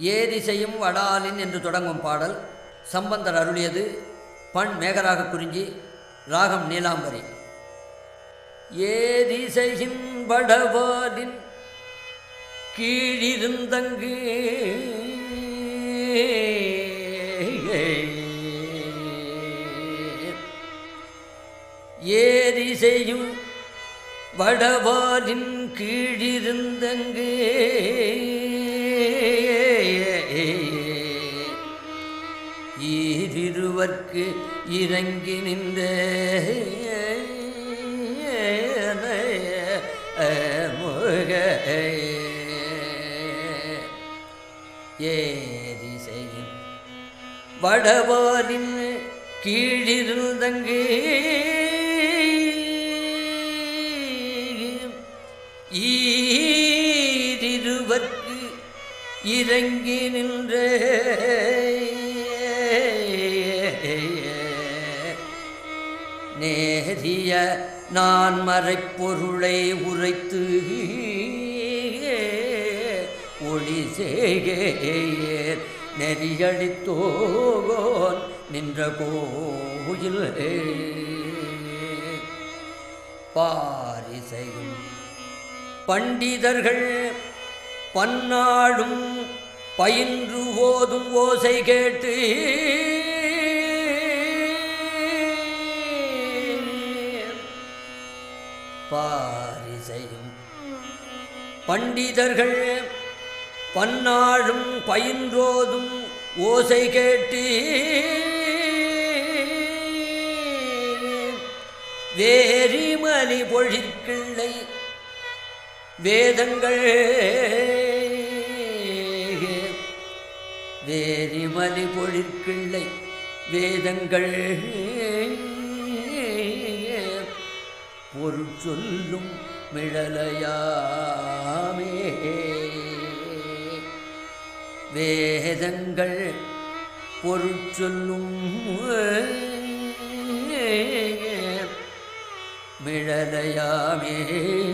ஏதிசையும் வடாலின் என்று தொடங்கும் பாடல் சம்பந்தர் அருளியது பண் மேகராக குறிஞ்சி ராகம் நீலாம்பரி. ஏதிசையின் வடவாலின் கீழிருந்தங்கு ஏரிசையும் வடவாலின் கீழிருந்தங்கு திருவர்க்கு இறங்கி நின்ற முக செய்யும் வடவாலின் கீழிருந்தங்கு. ஈரிருவர்க்கு இறங்கி நின்ற. நேரிய நான் மறைப்பொருளை உரைத்து ஒளி செய்கேர் நெறியடித்தோகோன் நின்ற கோயில் பாரிசையும் பண்டிதர்கள் பன்னாடும் பயின்று ஓதும் ஓசை கேட்டு பாரிசையும். பண்டிதர்கள் பன்னாழும் பயின்றோதும் ஓசை கேட்டி வேரிமலி பொழிற்கிள்ளை வேதங்கள் வேரிமலி பொழிற்கிள்ளை வேதங்கள். பொருள் சொல்லும் மிழலையாமே. வேதங்கள் பொருள் சொல்லும் மிழலையாமே.